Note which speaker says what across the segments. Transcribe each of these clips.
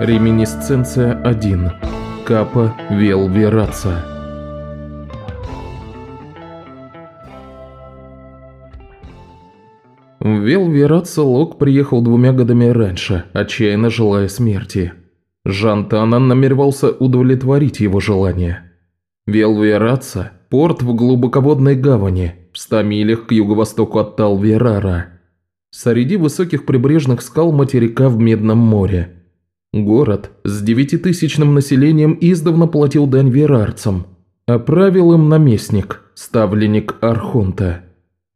Speaker 1: Реминисценция 1. Капа Велвераца. В Велвераца Лок приехал двумя годами раньше, отчаянно желая смерти. Жан Танан намеревался удовлетворить его желание. Велвераца – порт в глубоководной гавани, в ста милях к юго-востоку от Талверара. Среди высоких прибрежных скал материка в Медном море – Город с девятитысячным населением издавна платил дань верарцам, а правил им наместник, ставленник Архонта.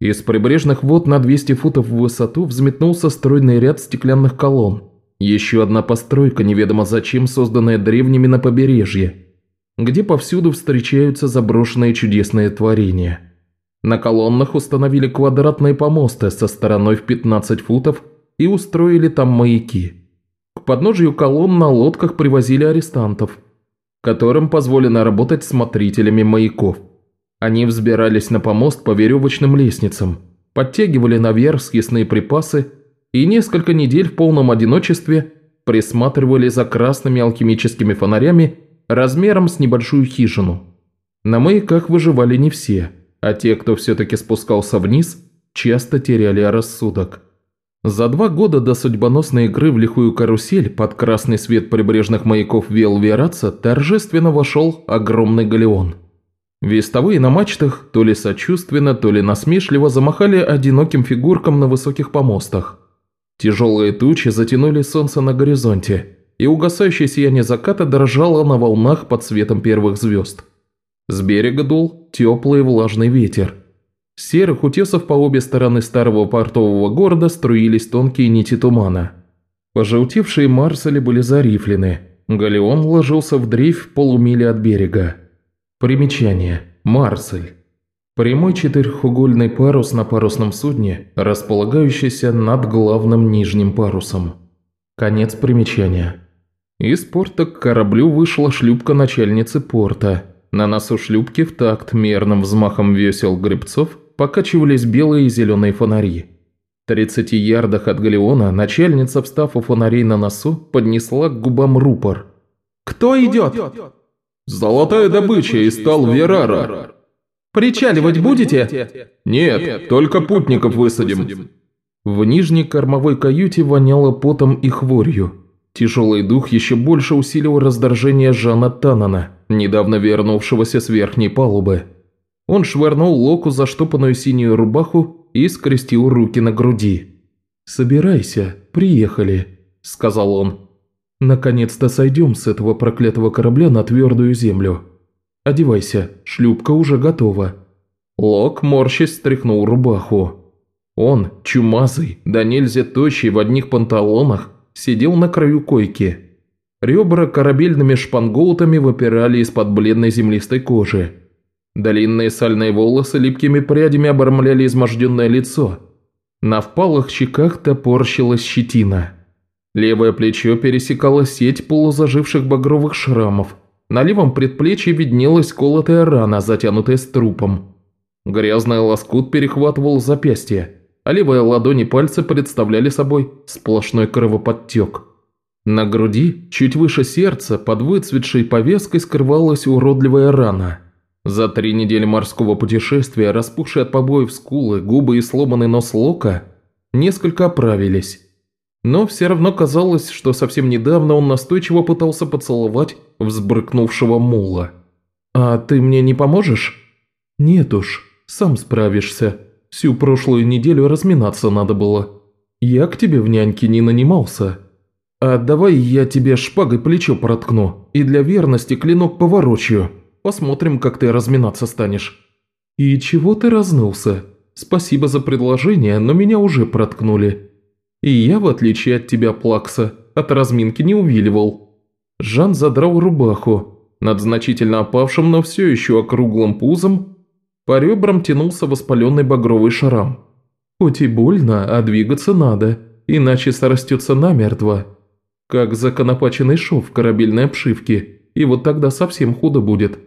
Speaker 1: Из прибрежных вод на 200 футов в высоту взметнулся стройный ряд стеклянных колонн. Еще одна постройка, неведомо зачем созданная древними на побережье, где повсюду встречаются заброшенные чудесные творения. На колоннах установили квадратные помосты со стороной в 15 футов и устроили там маяки. К подножию колонн на лодках привозили арестантов, которым позволено работать смотрителями маяков. Они взбирались на помост по веревочным лестницам, подтягивали наверх съестные припасы и несколько недель в полном одиночестве присматривали за красными алхимическими фонарями размером с небольшую хижину. На маяках выживали не все, а те, кто все-таки спускался вниз, часто теряли рассудок. За два года до судьбоносной игры в лихую карусель под красный свет прибрежных маяков Велвераца торжественно вошел огромный галеон. Вестовые на мачтах то ли сочувственно, то ли насмешливо замахали одиноким фигуркам на высоких помостах. Тяжелые тучи затянули солнце на горизонте, и угасающее сияние заката дрожало на волнах под светом первых звезд. С берега дул теплый влажный ветер – серых утесов по обе стороны старого портового города струились тонкие нити тумана. Пожелтевшие марсели были зарифлены. Галеон ложился в дрейф полумили от берега. Примечание. Марсель. Прямой четырехугольный парус на парусном судне, располагающийся над главным нижним парусом. Конец примечания. Из порта к кораблю вышла шлюпка начальницы порта. На носу шлюпки в такт мерным взмахом весел гребцов покачивались белые и зеленые фонари. В 30 ярдах от галеона начальница, встав у фонарей на носу, поднесла к губам рупор. «Кто идет?»
Speaker 2: «Золотая добыча из Талверара».
Speaker 1: «Причаливать будете?»
Speaker 2: «Нет, только путников высадим».
Speaker 1: В нижней кормовой каюте воняло потом и хворью. Тяжелый дух еще больше усилил раздражение Жана Танана, недавно вернувшегося с верхней палубы. Он швырнул Локу заштопанную синюю рубаху и скрестил руки на груди. «Собирайся, приехали», – сказал он. «Наконец-то сойдем с этого проклятого корабля на твердую землю. Одевайся, шлюпка уже готова».
Speaker 2: Лок, морщись, стряхнул рубаху.
Speaker 1: Он, чумазый, да нельзя тощий в одних панталонах, сидел на краю койки. Ребра корабельными шпангоутами выпирали из-под бледной землистой кожи. Длинные сальные волосы липкими прядями обрамляли изможденное лицо. На впалых щеках топорщилась щетина. Левое плечо пересекала сеть полузаживших багровых шрамов. На левом предплечье виднелась колотая рана, затянутая струпом. Грязный лоскут перехватывал запястье, а левая ладонь и пальцы представляли собой сплошной кровоподтек. На груди, чуть выше сердца, под выцветшей повязкой скрывалась уродливая рана – за три недели морского путешествия, распухшие от побоев скулы, губы и сломанный нос Лока несколько оправились. Но все равно казалось, что совсем недавно он настойчиво пытался поцеловать взбрыкнувшего мула. «А ты мне не поможешь?» «Нет уж, сам справишься. Всю прошлую неделю разминаться надо было. Я к тебе в няньке не нанимался. А давай я тебе шпагой плечо проткну и для верности клинок поворочу». Посмотрим, как ты разминаться станешь». «И чего ты разнылся? Спасибо за предложение, но меня уже проткнули. И я, в отличие от тебя, Плакса, от разминки не увиливал». Жан задрал рубаху. Над значительно опавшим, но все еще округлым пузом по ребрам тянулся воспаленный багровый шрам. «Хоть и больно, а двигаться надо, иначе срастется намертво. Как законопаченный шов в корабельной обшивке, и вот тогда совсем худо будет».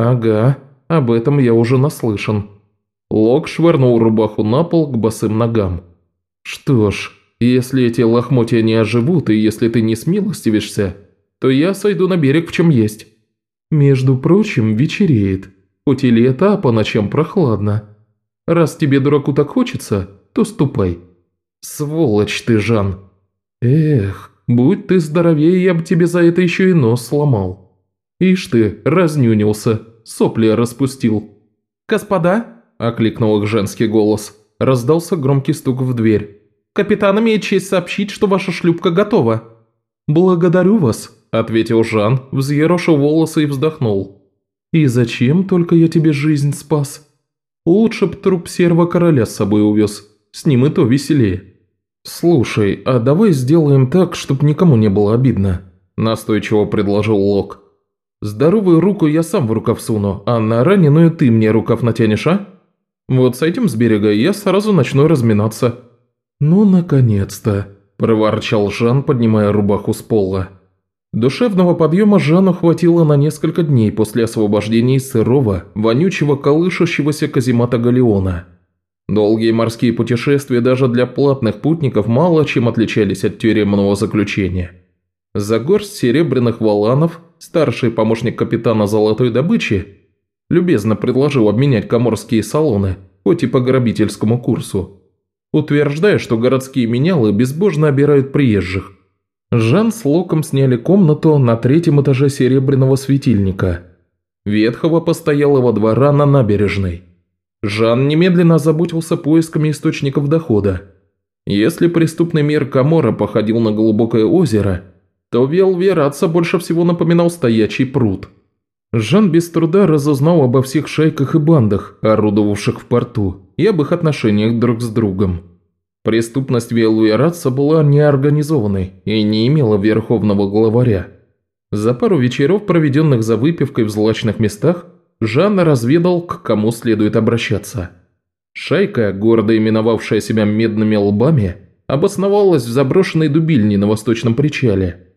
Speaker 1: «Ага, об этом я уже наслышан». Лок швырнул рубаху на пол к босым ногам. «Что ж, если эти лохмотья не оживут и если ты не смилостивишься, то я сойду на берег в чем есть. Между прочим, вечереет, хоть и лето, а по ночам прохладно. Раз тебе, дураку, так хочется, то ступай. Сволочь ты, Жан. Эх, будь ты здоровее, я бы тебе за это еще и нос сломал. Ишь ты, разнюнился, сопли распустил. «Господа!» – окликнул их женский голос. Раздался громкий стук в дверь. «Капитан имеет честь сообщить, что ваша шлюпка готова». «Благодарю вас», – ответил Жан, взъерошил волосы и вздохнул. «И зачем только я тебе жизнь спас? Лучше б труп серого короля с собой увез, с ним и то веселее». «Слушай, а давай сделаем так, чтобы никому не было обидно», – настойчиво предложил Лок. «Здоровую руку я сам в рукав суну, а на раненую ты мне рукав натянешь, а? Вот с этим с берега я сразу начну разминаться». «Ну, наконец-то», – проворчал Жан, поднимая рубаху с пола. Душевного подъема Жану хватило на несколько дней после освобождения из сырого, вонючего, колышущегося каземата Галеона. Долгие морские путешествия даже для платных путников мало чем отличались от тюремного заключения. За горсть серебряных валанов старший помощник капитана золотой добычи любезно предложил обменять коморские салоны, хоть по грабительскому курсу, утверждая, что городские менялы безбожно обирают приезжих. Жан с Локом сняли комнату на третьем этаже серебряного светильника, ветхого постоялого двора на набережной. Жан немедленно озаботился поисками источников дохода. Если преступный мир Камора походил на глубокое озеро, то Велвераца больше всего напоминал стоячий пруд. Жан без труда разузнал обо всех шайках и бандах, орудовавших в порту, и об их отношениях друг с другом. Преступность Велуэратса была неорганизованной и не имела верховного главаря. За пару вечеров, проведенных за выпивкой в злачных местах, Жан разведал, к кому следует обращаться. Шайка, гордо именовавшая себя медными лбами, обосновалась в заброшенной дубильне на восточном причале,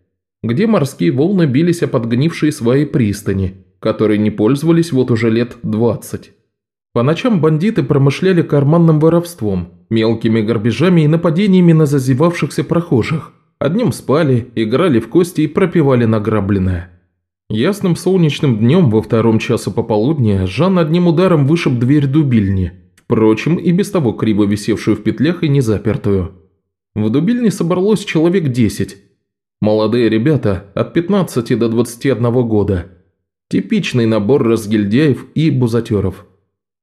Speaker 1: где морские волны бились о подгнившие свои пристани, которые не пользовались вот уже лет двадцать. По ночам бандиты промышляли карманным воровством, мелкими грабежами и нападениями на зазевавшихся прохожих. Одним спали, играли в кости и пропивали награбленное. Ясным солнечным днем во втором часу пополудня Жан одним ударом вышиб дверь дубильни, впрочем, и без того криво висевшую в петлях и незапертую. В дубильне собралось человек десять. Молодые ребята от 15 до 21 года. Типичный набор разгильдяев и бузатеров.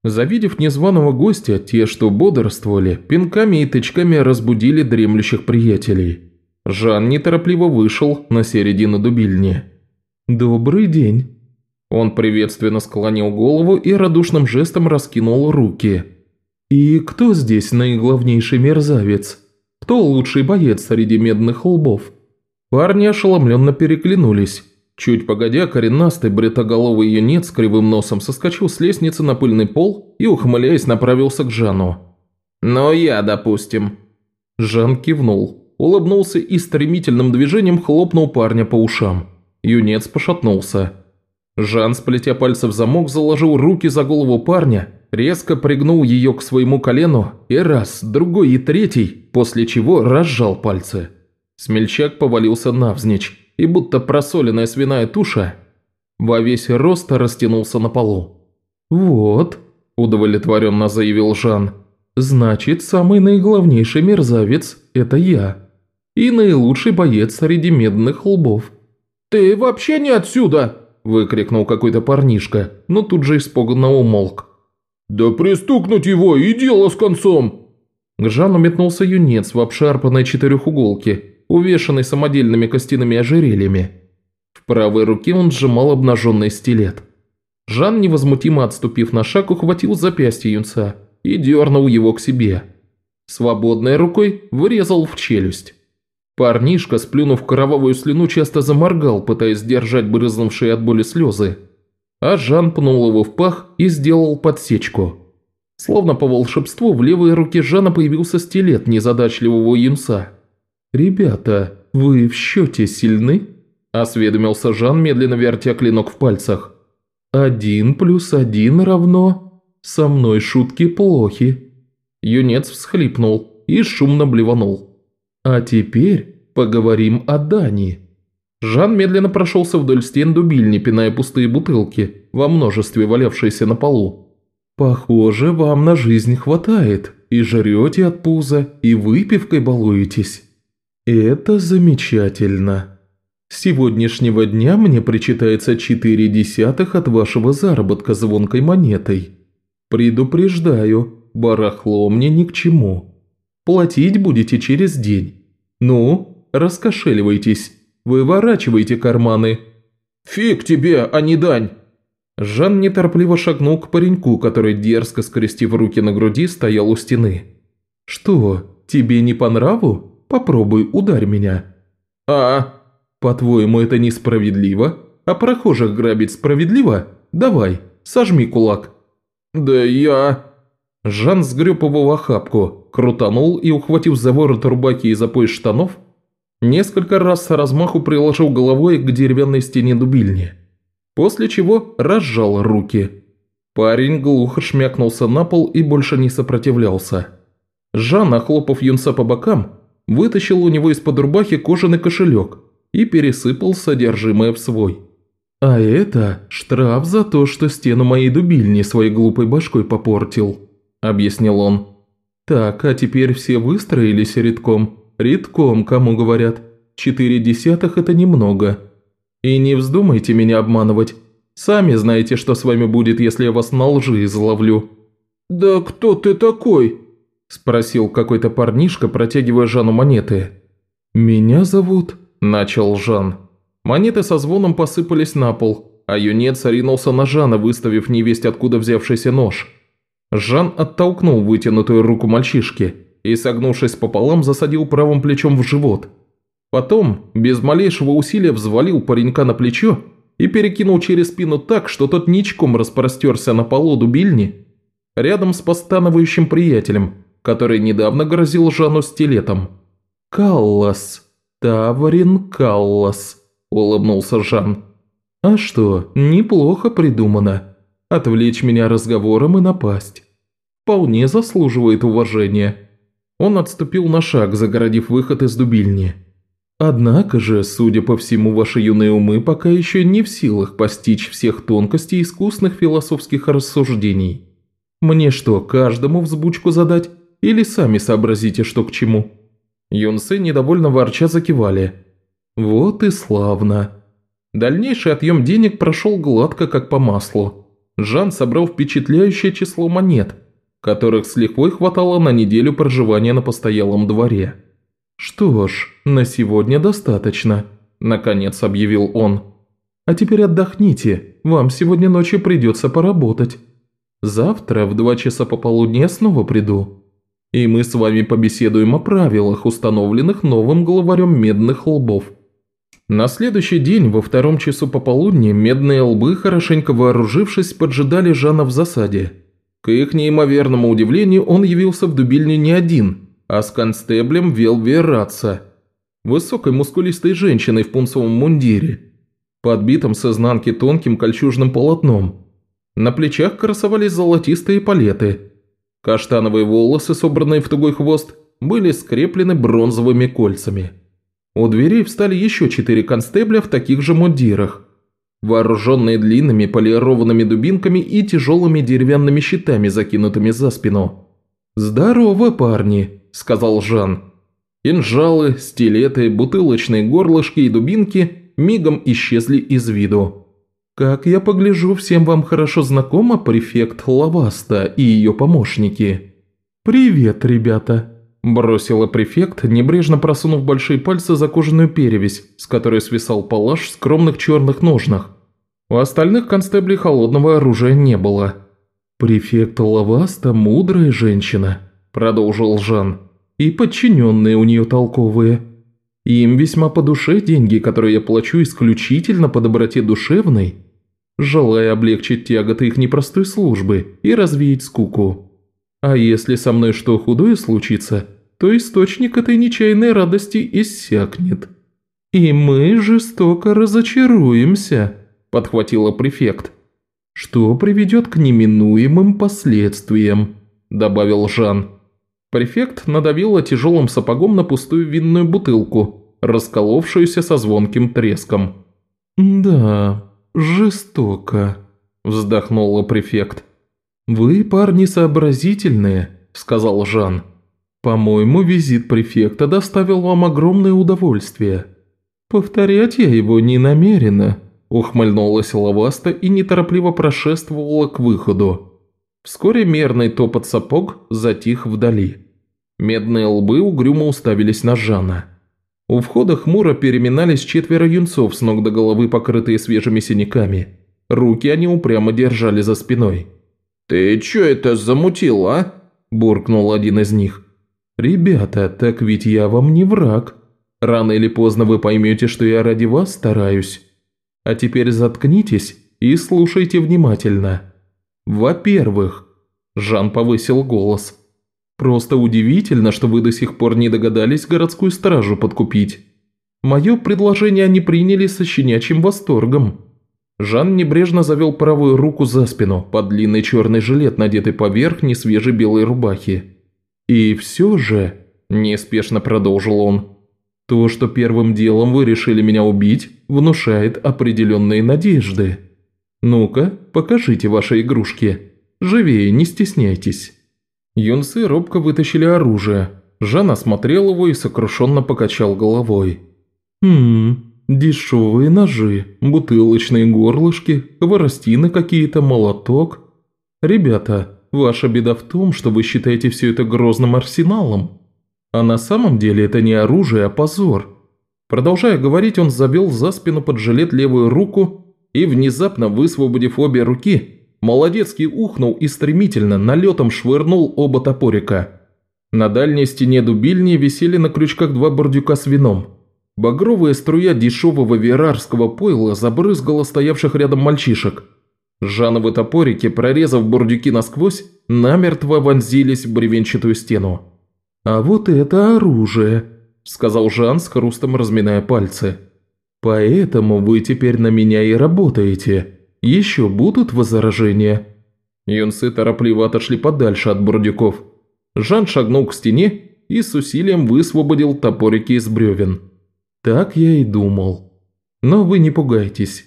Speaker 1: Завидев незваного гостя, те, что бодрствовали, пинками и тычками разбудили дремлющих приятелей. Жан неторопливо вышел на середину дубильни. «Добрый день». Он приветственно склонил голову и радушным жестом раскинул руки. «И кто здесь наиглавнейший мерзавец? Кто лучший боец среди медных лбов?» Парни ошеломленно переглянулись. Чуть погодя, коренастый бритоголовый юнец с кривым носом соскочил с лестницы на пыльный пол и, ухмыляясь, направился к Жану. «Но я, допустим». Жан кивнул, улыбнулся и стремительным движением хлопнул парня по ушам. Юнец пошатнулся. Жан, сплетя пальцы в замок, заложил руки за голову парня, резко пригнул ее к своему колену и раз, другой и третий, после чего разжал пальцы. Смельчак повалился навзничь и будто просоленная свиная туша во весь рост растянулся на полу. «Вот», – удовлетворенно заявил Жан, – «значит, самый наиглавнейший мерзавец – это я. И наилучший боец среди медных лбов». «Ты вообще не отсюда!» – выкрикнул какой-то парнишка, но тут же испуганно умолк. «Да пристукнуть его и дело с концом!» К Жану метнулся юнец в обшарпанной четырехуголке увешанный самодельными костяными ожерельями. В правой руке он сжимал обнаженный стилет. Жан, невозмутимо отступив на шаг, ухватил запястье юнца и дернул его к себе. Свободной рукой вырезал в челюсть. Парнишка, сплюнув кровавую слюну, часто заморгал, пытаясь сдержать брызнувшие от боли слезы. А Жан пнул его в пах и сделал подсечку. Словно по волшебству в левой руке Жана появился стилет незадачливого юнца. «Ребята, вы в счете сильны?» – осведомился Жан, медленно вертя клинок в пальцах. «Один плюс один равно... Со мной шутки плохи». Юнец всхлипнул и шумно блеванул. А теперь поговорим о Дани. Жан медленно прошелся вдоль стен дубильни, пиная пустые бутылки, во множестве валявшиеся на полу. «Похоже, вам на жизнь хватает, и жрете от пуза, и выпивкой балуетесь. Это замечательно. С сегодняшнего дня мне причитается четыре десятых от вашего заработка звонкой монетой. Предупреждаю, барахло мне ни к чему. Платить будете через день. Ну, раскошеливайтесь». Выворачивайте карманы».
Speaker 2: «Фиг тебе, а не дань!»
Speaker 1: Жан неторопливо шагнул к пареньку, который, дерзко скрестив руки на груди, стоял у стены. «Что, тебе не по нраву? Попробуй, ударь меня».
Speaker 2: «А,
Speaker 1: по-твоему, это несправедливо? А прохожих грабить справедливо? Давай, сожми кулак».
Speaker 2: «Да я...»
Speaker 1: Жан сгреб его в охапку, крутанул и, ухватив за ворот рубаки и за пояс штанов, Несколько раз с размаху приложил головой к деревянной стене дубильни, после чего разжал руки. Парень глухо шмякнулся на пол и больше не сопротивлялся. Жан, охлопав юнца по бокам, вытащил у него из-под рубахи кожаный кошелек и пересыпал содержимое в свой. «А это штраф за то, что стену моей дубильни своей глупой башкой попортил», – объяснил он. «Так, а теперь все выстроились редком Редком, кому говорят. Четыре десятых – это немного. И не вздумайте меня обманывать. Сами знаете, что с вами будет, если я вас на лжи изловлю».
Speaker 2: «Да кто ты такой?»
Speaker 1: – спросил какой-то парнишка, протягивая Жану монеты. «Меня зовут...» – начал Жан. Монеты со звоном посыпались на пол, а юнец ринулся на Жана, выставив невесть откуда взявшийся нож. Жан оттолкнул вытянутую руку мальчишки – и, согнувшись пополам, засадил правым плечом в живот. Потом, без малейшего усилия, взвалил паренька на плечо и перекинул через спину так, что тот ничком распростерся на полу дубильни рядом с постановающим приятелем, который недавно грозил Жану стилетом. «Каллас, Таврин Каллас», – улыбнулся Жан. «А что, неплохо придумано. Отвлечь меня разговором и напасть. Вполне заслуживает уважения». Он отступил на шаг, загородив выход из дубильни. «Однако же, судя по всему, ваши юные умы пока еще не в силах постичь всех тонкостей искусных философских рассуждений. Мне что, каждому взбучку задать? Или сами сообразите, что к чему?» Юнсы недовольно ворча закивали. «Вот и славно». Дальнейший отъем денег прошел гладко, как по маслу. Жан собрал впечатляющее число монет – которых с лихвой хватало на неделю проживания на постоялом дворе. «Что ж, на сегодня достаточно», – наконец объявил он. «А теперь отдохните, вам сегодня ночью придется поработать. Завтра в два часа пополудни я снова приду, и мы с вами побеседуем о правилах, установленных новым главарем медных лбов». На следующий день, во втором часу пополудни, медные лбы, хорошенько вооружившись, поджидали Жана в засаде – к их неимоверному удивлению, он явился в дубильне не один, а с констеблем Велвераца, высокой мускулистой женщиной в пунцовом мундире, подбитом с изнанки тонким кольчужным полотном. На плечах красовались золотистые палеты. Каштановые волосы, собранные в тугой хвост, были скреплены бронзовыми кольцами. У дверей встали еще четыре констебля в таких же мундирах, вооруженные длинными полированными дубинками и тяжелыми деревянными щитами, закинутыми за спину. «Здорово, парни», – сказал Жан. Кинжалы, стилеты, бутылочные горлышки и дубинки мигом исчезли из виду. «Как я погляжу, всем вам хорошо знакома префект Лаваста и ее помощники». «Привет, ребята», – бросила префект, небрежно просунув большие пальцы за кожаную перевязь, с которой свисал палаш в скромных черных ножнах. У остальных констеблей холодного оружия не было. «Префект Лаваста – мудрая женщина», – продолжил Жан. «И подчиненные у нее толковые. Им весьма по душе деньги, которые я плачу исключительно по доброте душевной, желая облегчить тяготы их непростой службы и развеять скуку». А если со мной что худое случится, то источник этой нечаянной радости иссякнет. И мы жестоко разочаруемся», – подхватила префект. «Что приведет к неминуемым последствиям», – добавил Жан. Префект надавила тяжелым сапогом на пустую винную бутылку, расколовшуюся со звонким треском. «Да, жестоко», – вздохнула префект. «Вы, парни, сообразительные», – сказал Жан. «По-моему, визит префекта доставил вам огромное удовольствие. Повторять я его не намерена», – ухмыльнулась Лаваста и неторопливо прошествовала к выходу. Вскоре мерный топот сапог затих вдали. Медные лбы угрюмо уставились на Жана. У входа хмуро переминались четверо юнцов с ног до головы, покрытые свежими синяками. Руки они упрямо держали за спиной.
Speaker 2: «Ты чё это замутил, а?» – буркнул один из них.
Speaker 1: «Ребята, так ведь я вам не враг. Рано или поздно вы поймете, что я ради вас стараюсь. А теперь заткнитесь и слушайте внимательно». «Во-первых», – Жан повысил голос, – «просто удивительно, что вы до сих пор не догадались городскую стражу подкупить. Мое предложение они приняли со щенячьим восторгом». Жан небрежно завел правую руку за спину, под длинный черный жилет, надетый поверх несвежей белой рубахи. «И все же», – неспешно продолжил он, – «то, что первым делом вы решили меня убить, внушает определенные надежды». «Ну-ка, покажите ваши игрушки. Живее, не стесняйтесь». Юнцы робко вытащили оружие. Жан осмотрел его и сокрушенно покачал головой. «Хм, дешевые ножи, бутылочные горлышки, хворостины какие-то, молоток. Ребята, ваша беда в том, что вы считаете все это грозным арсеналом. А на самом деле это не оружие, а позор». Продолжая говорить, он завел за спину под жилет левую руку и, внезапно высвободив обе руки, Молодецкий ухнул и стремительно налетом швырнул оба топорика. На дальней стене дубильни висели на крючках два бордюка с вином. Багровая струя дешевого верарского пойла забрызгала стоявших рядом мальчишек. Жановы топорики, прорезав бордюки насквозь, намертво вонзились в бревенчатую стену. «А вот это оружие», – сказал Жан с хрустом разминая пальцы. Поэтому вы теперь на меня и работаете. Еще будут возражения?» Юнцы торопливо отошли подальше от бурдюков. Жан шагнул к стене и с усилием высвободил топорики из бревен. «Так я и думал. Но вы не пугайтесь.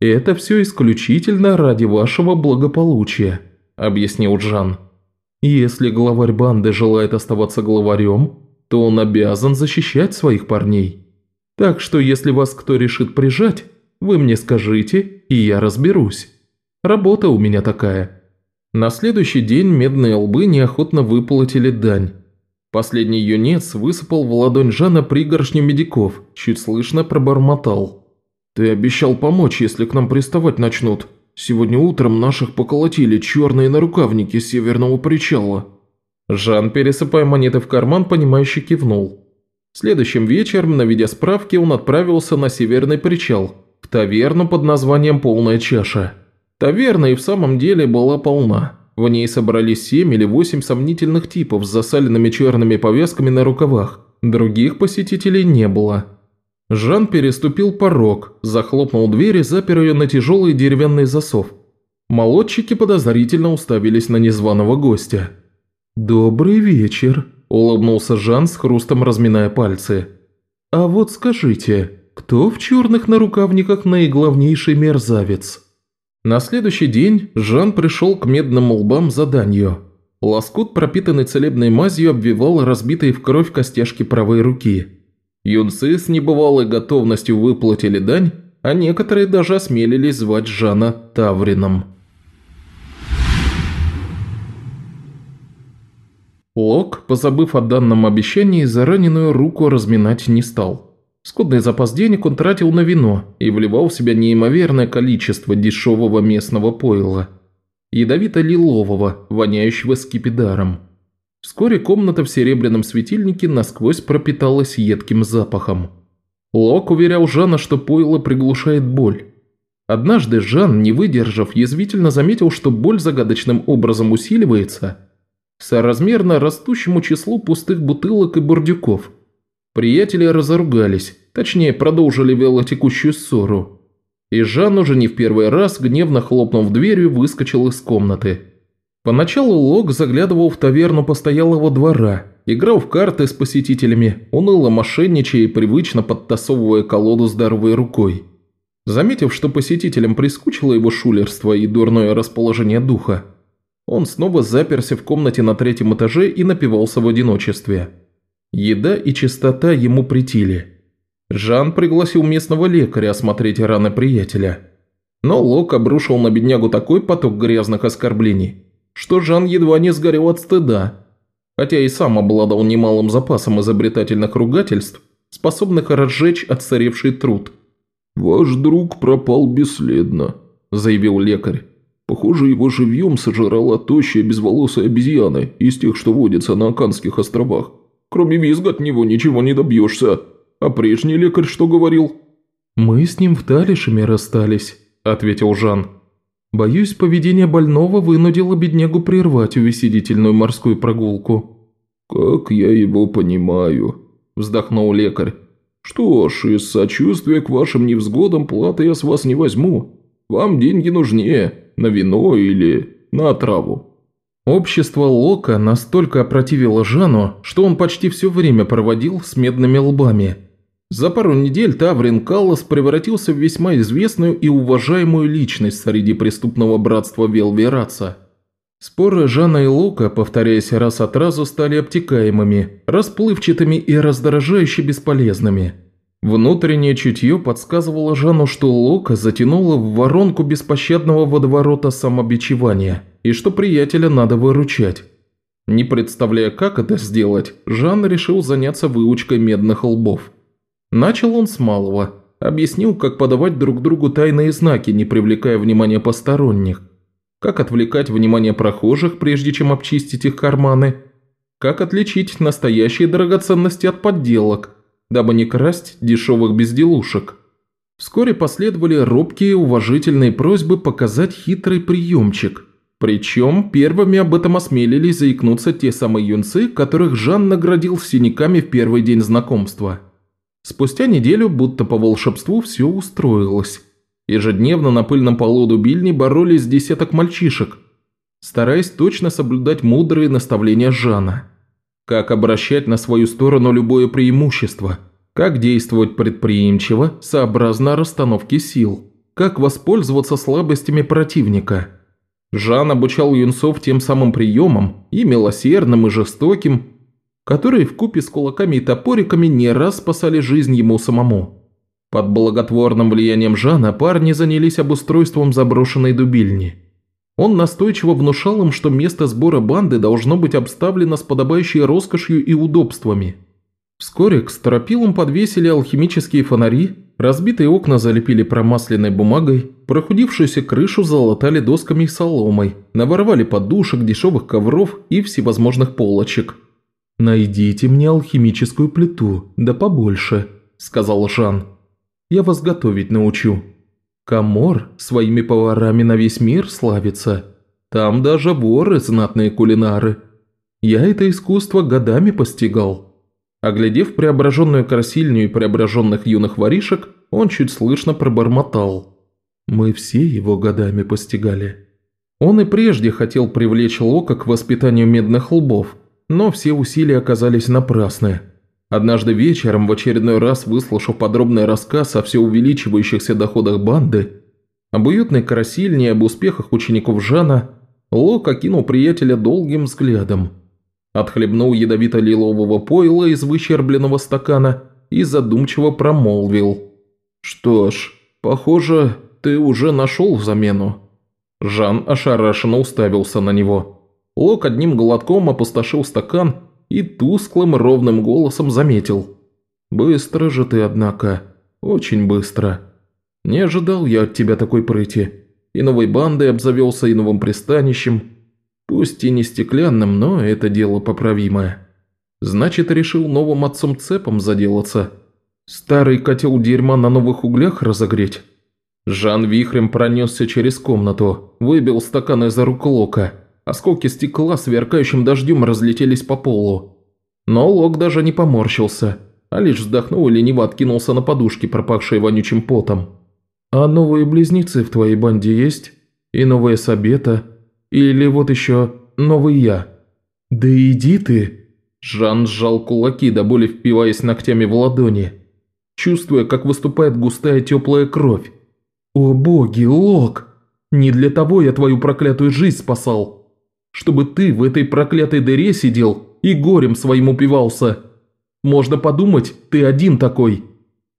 Speaker 1: Это все исключительно ради вашего благополучия», – объяснил Жан. «Если главарь банды желает оставаться главарем, то он обязан защищать своих парней. Так что если вас кто решит прижать, вы мне скажите, и я разберусь. Работа у меня такая». На следующий день медные лбы неохотно выплатили дань. Последний юнец высыпал в ладонь Жана пригоршню медиков, чуть слышно пробормотал. «Ты обещал помочь, если к нам приставать начнут. Сегодня утром наших поколотили черные нарукавники с северного причала». Жан, пересыпая монеты в карман, понимающе кивнул. Следующим вечером, наведя справки, он отправился на северный причал, в таверну под названием «Полная чаша». Таверна и в самом деле была полна. В ней собрались семь или восемь сомнительных типов с засаленными черными повязками на рукавах. Других посетителей не было. Жан переступил порог, захлопнул дверь и запер ее на тяжелый деревянный засов. Молодчики подозрительно уставились на незваного гостя. «Добрый вечер», Улыбнулся Жан с хрустом разминая пальцы. «А вот скажите, кто в черных нарукавниках наиглавнейший мерзавец?» На следующий день Жан пришел к медным лбам заданию. Лоскут, пропитанный целебной мазью, обвивал разбитые в кровь костяшки правой руки. Юнцы с небывалой готовностью выплатили дань, а некоторые даже осмелились звать Жана Таврином. Лок, позабыв о данном обещании, за раненую руку разминать не стал. Скудный запас денег он тратил на вино и вливал в себя неимоверное количество дешевого местного пойла. Ядовито-лилового, воняющего скипидаром. Вскоре комната в серебряном светильнике насквозь пропиталась едким запахом. Лок уверял Жана, что пойло приглушает боль. Однажды Жан, не выдержав, язвительно заметил, что боль загадочным образом усиливается – соразмерно растущему числу пустых бутылок и бурдюков. Приятели разоругались, точнее продолжили велотекущую ссору. И Жан уже не в первый раз, гневно хлопнув дверью, выскочил из комнаты. Поначалу Лок заглядывал в таверну постоялого двора, играл в карты с посетителями, уныло мошенничая и привычно подтасовывая колоду здоровой рукой. Заметив, что посетителям прискучило его шулерство и дурное расположение духа, он снова заперся в комнате на третьем этаже и напивался в одиночестве. Еда и чистота ему притили. Жан пригласил местного лекаря осмотреть раны приятеля. Но Лок обрушил на беднягу такой поток грязных оскорблений, что Жан едва не сгорел от стыда, хотя и сам обладал немалым запасом изобретательных ругательств, способных разжечь отсыревший труд.
Speaker 2: «Ваш друг пропал бесследно», – заявил лекарь. «Похоже, его живьем сожрала тощая безволосая обезьяна из тех, что водятся на Аканских островах. Кроме визга от него ничего не добьешься. А прежний лекарь что говорил?»
Speaker 1: «Мы с ним в Талишеме расстались», – ответил Жан. «Боюсь, поведение больного вынудило беднягу прервать увеселительную морскую прогулку».
Speaker 2: «Как я его понимаю», – вздохнул лекарь. «Что ж, из сочувствия к вашим невзгодам платы я с вас не возьму. Вам деньги нужнее, на вино или на отраву».
Speaker 1: Общество Лока настолько опротивило Жану, что он почти все время проводил с медными лбами. За пару недель Таврин Каллас превратился в весьма известную и уважаемую личность среди преступного братства Велвераца. Споры Жана и Лока, повторяясь раз от разу, стали обтекаемыми, расплывчатыми и раздражающе бесполезными. Внутреннее чутье подсказывало Жану, что Лока затянуло в воронку беспощадного водоворота самобичевания – и что приятеля надо выручать. Не представляя, как это сделать, Жан решил заняться выучкой медных лбов. Начал он с малого, объяснил, как подавать друг другу тайные знаки, не привлекая внимания посторонних, как отвлекать внимание прохожих, прежде чем обчистить их карманы, как отличить настоящие драгоценности от подделок, дабы не красть дешевых безделушек. Вскоре последовали робкие уважительные просьбы показать хитрый приемчик – причем первыми об этом осмелились заикнуться те самые юнцы, которых Жан наградил синяками в первый день знакомства. Спустя неделю, будто по волшебству, все устроилось. Ежедневно на пыльном полу дубильни боролись десяток мальчишек, стараясь точно соблюдать мудрые наставления Жана. Как обращать на свою сторону любое преимущество, как действовать предприимчиво, сообразно расстановке сил, как воспользоваться слабостями противника – Жан обучал юнцов тем самым приемам, и милосердным, и жестоким, которые в купе с кулаками и топориками не раз спасали жизнь ему самому. Под благотворным влиянием Жана парни занялись обустройством заброшенной дубильни. Он настойчиво внушал им, что место сбора банды должно быть обставлено с подобающей роскошью и удобствами. Вскоре к стропилам подвесили алхимические фонари, Разбитые окна залепили промасленной бумагой, прохудившуюся крышу залатали досками и соломой, наворовали подушек, дешевых ковров и всевозможных полочек. «Найдите мне алхимическую плиту, да побольше», – сказал Жан. «Я вас готовить научу. Камор своими поварами на весь мир славится. Там даже воры знатные кулинары. Я это искусство годами постигал». Оглядев преображенную красильню и преображенных юных воришек, он чуть слышно пробормотал. «Мы все его годами постигали». Он и прежде хотел привлечь Лока к воспитанию медных лбов, но все усилия оказались напрасны. Однажды вечером, в очередной раз выслушав подробный рассказ о все увеличивающихся доходах банды, об уютной красильне и об успехах учеников Жана, Лок окинул приятеля долгим взглядом – Отхлебнул ядовито-лилового пойла из выщербленного стакана и задумчиво промолвил. «Что ж, похоже, ты уже нашел замену». Жан ошарашенно уставился на него. Лок одним глотком опустошил стакан и тусклым ровным голосом заметил. «Быстро же ты, однако. Очень быстро. Не ожидал я от тебя такой прыти. И новой бандой обзавелся, и новым пристанищем. Пусть и не стеклянным, но это дело поправимое. Значит, решил новым отцом-цепом заделаться. Старый котел дерьма на новых углях разогреть. Жан вихрем пронесся через комнату, выбил стакан из рук Лока. Осколки стекла сверкающим дождем разлетелись по полу. Но Лок даже не поморщился, а лишь вздохнул и лениво откинулся на подушки, пропахшие вонючим потом. «А новые близнецы в твоей банде есть? И новая Сабета?» Или вот еще новый я?» «Да иди ты!» Жан сжал кулаки, до боли впиваясь ногтями в ладони, чувствуя, как выступает густая теплая кровь. «О боги, Лок! Не для того я твою проклятую жизнь спасал, чтобы ты в этой проклятой дыре сидел и горем своим упивался. Можно подумать, ты один такой».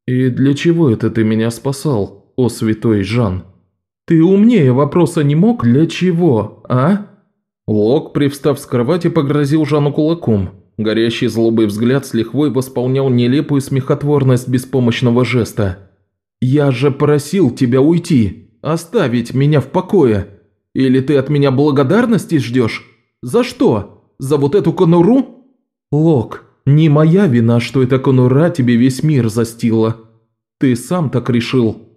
Speaker 1: «И для чего это ты меня спасал, о святой Жан?» «Ты умнее вопроса не мог? Для чего, а?» Лок, привстав с кровати, погрозил Жану кулаком. Горящий злобый взгляд с лихвой восполнял нелепую смехотворность беспомощного жеста. «Я же просил тебя уйти, оставить меня в покое. Или ты от меня благодарности ждешь? За что? За вот эту конуру?» «Лок, не моя вина, что эта конура тебе весь мир застила. Ты сам так решил.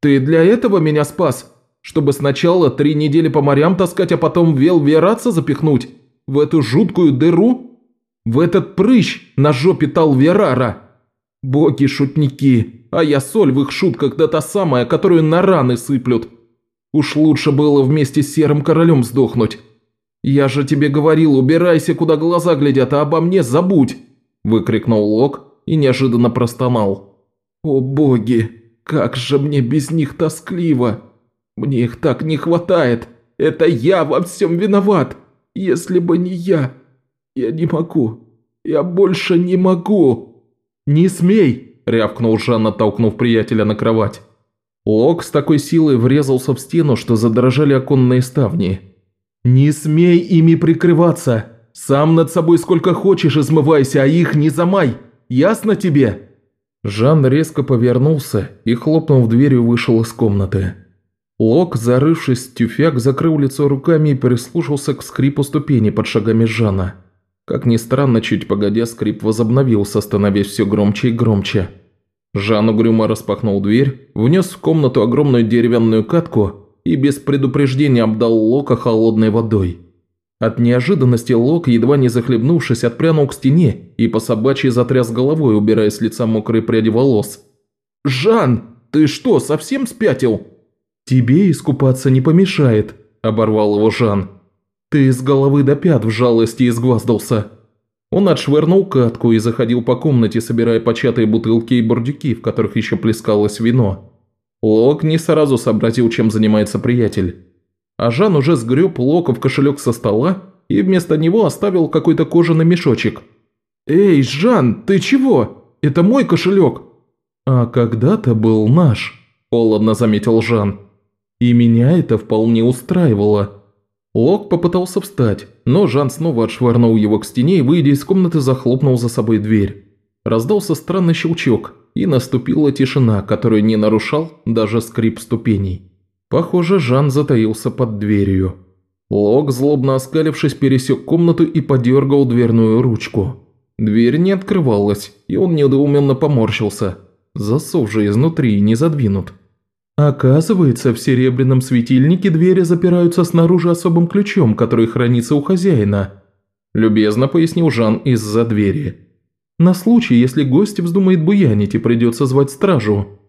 Speaker 1: Ты для этого меня спас?» Чтобы сначала три недели по морям таскать, а потом вел Вераца запихнуть? В эту жуткую дыру? В этот прыщ на жопе Талверара? Боги-шутники, а я соль в их шутках да та самая, которую на раны сыплют. Уж лучше было вместе с Серым Королем сдохнуть. Я же тебе говорил, убирайся, куда глаза глядят, а обо мне забудь!» Выкрикнул Лок и неожиданно простонал. «О боги, как же мне без них тоскливо!» Мне их так не хватает. Это я во всем виноват. Если бы не я, я не могу. Я больше не могу. Не смей, рявкнул Жан, оттолкнув приятеля на кровать. Лок с такой силой врезался в стену, что задрожали оконные ставни. «Не смей ими прикрываться! Сам над собой сколько хочешь измывайся, а их не замай! Ясно тебе?» Жан резко повернулся и, хлопнув дверью, вышел из комнаты. Лок, зарывшись в тюфяк, закрыл лицо руками и прислушался к скрипу ступени под шагами Жана. Как ни странно, чуть погодя, скрип возобновился, становясь все громче и громче. Жан угрюмо распахнул дверь, внес в комнату огромную деревянную катку и без предупреждения обдал Лока холодной водой. От неожиданности Лок, едва не захлебнувшись, отпрянул к стене и по собачьи затряс головой, убирая с лица мокрые пряди волос. «Жан, ты что, совсем спятил?» «Тебе искупаться не помешает», – оборвал его Жан. «Ты с головы до пят в жалости изгваздался». Он отшвырнул катку и заходил по комнате, собирая початые бутылки и бордюки, в которых еще плескалось вино. Лок не сразу сообразил, чем занимается приятель. А Жан уже сгреб Лока в кошелек со стола и вместо него оставил какой-то кожаный мешочек. «Эй, Жан, ты чего? Это мой кошелек!» «А когда-то был наш», – холодно заметил Жан. И меня это вполне устраивало. Лок попытался встать, но Жан снова отшвырнул его к стене и, выйдя из комнаты, захлопнул за собой дверь. Раздался странный щелчок, и наступила тишина, которую не нарушал даже скрип ступеней. Похоже, Жан затаился под дверью. Лок, злобно оскалившись, пересек комнату и подергал дверную ручку. Дверь не открывалась, и он недоуменно поморщился. Засов же изнутри не задвинут. Оказывается, в серебряном светильнике двери запираются снаружи особым ключом, который хранится у хозяина. Любезно пояснил Жан из-за двери. На случай, если гость вздумает буянить и придется звать стражу.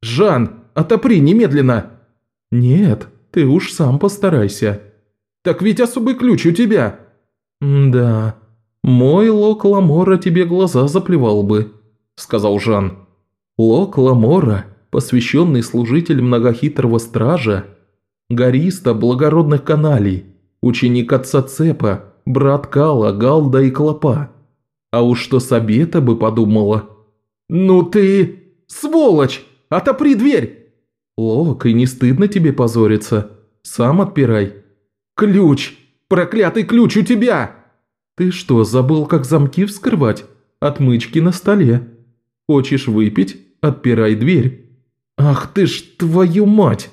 Speaker 1: «Жан, отопри немедленно!» «Нет, ты уж сам постарайся». «Так ведь особый ключ у тебя!» «Да, мой Лок Ламора тебе глаза заплевал бы», – сказал Жан. «Лок Ламора посвященный служитель многохитрого стража, гориста благородных каналей, ученик отца Цепа, брат Кала, Галда и Клопа. А уж что Сабета бы подумала. «Ну ты... сволочь! Отопри дверь!» «Лок, и не стыдно тебе позориться? Сам отпирай». «Ключ! Проклятый ключ у тебя!» «Ты что, забыл, как замки вскрывать? Отмычки на столе. Хочешь выпить? Отпирай дверь». «Ах ты ж твою мать!»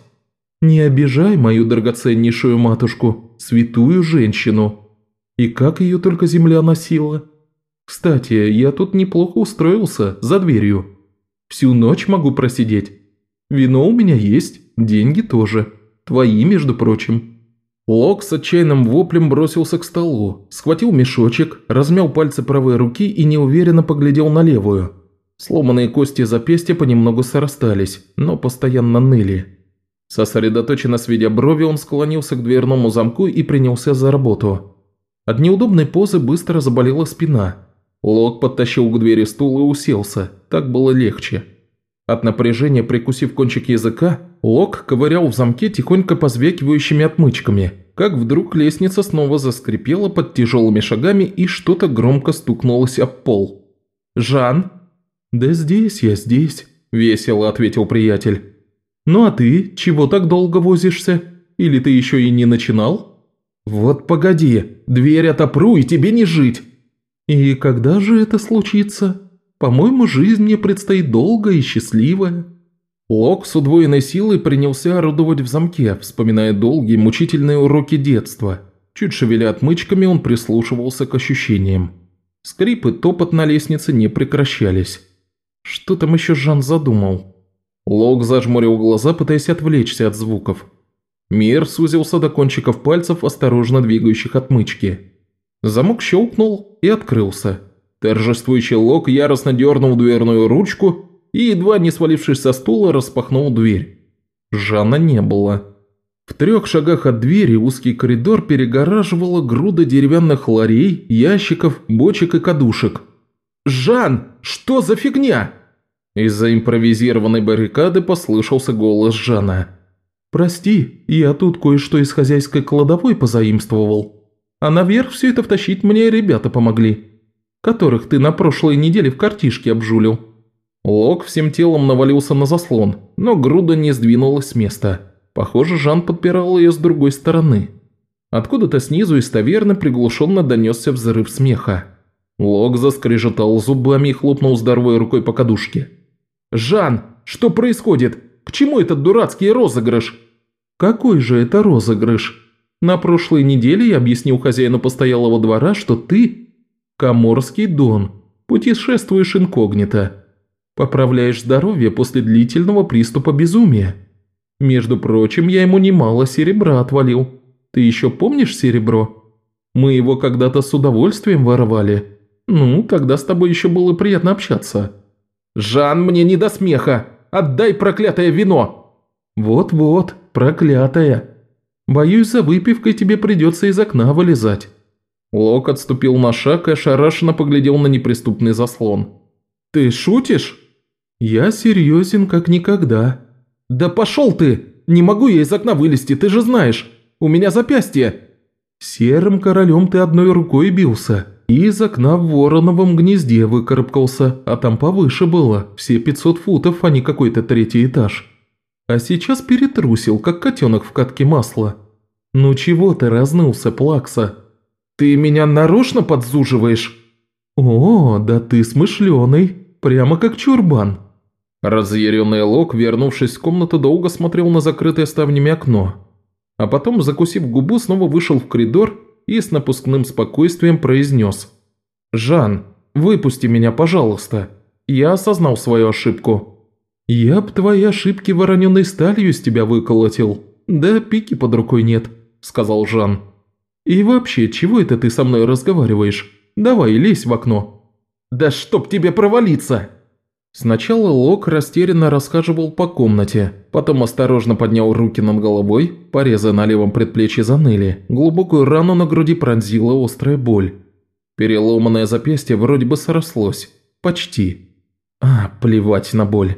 Speaker 1: «Не обижай мою драгоценнейшую матушку, святую женщину. И как ее только земля носила. Кстати, я тут неплохо устроился, за дверью. Всю ночь могу просидеть. Вино у меня есть, деньги тоже. Твои, между прочим». Лок с отчаянным воплем бросился к столу, схватил мешочек, размял пальцы правой руки и неуверенно поглядел на левую – Сломанные кости запястья понемногу срастались, но постоянно ныли. Сосредоточенно сведя брови, он склонился к дверному замку и принялся за работу. От неудобной позы быстро заболела спина. Лок подтащил к двери стул и уселся, так было легче. От напряжения, прикусив кончик языка, Лок ковырял в замке тихонько позвякивающими отмычками, как вдруг лестница снова заскрипела под тяжелыми шагами и что-то громко стукнулось об пол. «Жан?» «Да здесь я, здесь», – весело ответил приятель. «Ну а ты чего так долго возишься? Или ты еще и не начинал?» «Вот погоди, дверь отопру и тебе не жить!» «И когда же это случится?» По-моему, жизнь мне предстоит долгая и счастливая». Лок с удвоенной силой принялся орудовать в замке, вспоминая долгие мучительные уроки детства. Чуть шевеля отмычками, он прислушивался к ощущениям. Скрип и топот на лестнице не прекращались. Что там еще Жан задумал? Лок зажмурил глаза, пытаясь отвлечься от звуков. Мир сузился до кончиков пальцев, осторожно двигающих отмычки. Замок щелкнул и открылся. Торжествующий Лок яростно дернул дверную ручку и, едва не свалившись со стула, распахнул дверь. Жана не было. В трех шагах от двери узкий коридор перегораживала груда деревянных ларей, ящиков, бочек и кадушек. «Жан, что за фигня?» Из-за импровизированной баррикады послышался голос Жана. «Прости, я тут кое-что из хозяйской кладовой позаимствовал. А наверх все это втащить мне ребята помогли которых ты на прошлой неделе в картишке обжулил». Лок всем телом навалился на заслон, но груда не сдвинулась с места. Похоже, Жан подпирал ее с другой стороны. Откуда-то снизу из таверны приглушенно донесся взрыв смеха. Лок заскрежетал зубами и хлопнул здоровой рукой по кадушке. «Жан, что происходит? К чему этот дурацкий розыгрыш?» «Какой же это розыгрыш? На прошлой неделе я объяснил хозяину постоялого двора, что ты Каморский Дон. Путешествуешь инкогнито. Поправляешь здоровье после длительного приступа безумия. Между прочим, я ему немало серебра отвалил. Ты еще помнишь серебро? Мы его когда-то с удовольствием воровали. Ну, тогда с тобой еще было приятно общаться. Жан, мне не до смеха. Отдай проклятое вино. Вот-вот, проклятое. Боюсь, за выпивкой тебе придется из окна вылезать. Лок отступил на шаг и ошарашенно поглядел на неприступный заслон. «Ты шутишь?» «Я серьезен как никогда». «Да пошел ты! Не могу я из окна вылезти, ты же знаешь! У меня запястье!» «Серым королем ты одной рукой бился, и из окна в вороновом гнезде выкарабкался, а там повыше было, все 500 футов, а не какой-то третий этаж. А сейчас перетрусил, как котенок в катке масла. Ну чего ты разнылся, плакса?» «Ты меня нарочно подзуживаешь?» «О, да ты смышленый, прямо как чурбан». Разъяренный Лок, вернувшись в комнату, долго смотрел на закрытое ставнями окно. А потом, закусив губу, снова вышел в коридор и с напускным спокойствием произнес. «Жан, выпусти меня, пожалуйста. Я осознал свою ошибку». «Я б твои ошибки вороненой сталью с тебя выколотил. Да пики под рукой нет», – сказал Жан. «И вообще, чего это ты со мной разговариваешь? Давай, лезь в окно». «Да чтоб тебе провалиться!» Сначала Лок растерянно расхаживал по комнате, потом осторожно поднял руки над головой, порезы на левом предплечье заныли, глубокую рану на груди пронзила острая боль. Переломанное запястье вроде бы срослось. Почти. А, плевать на боль.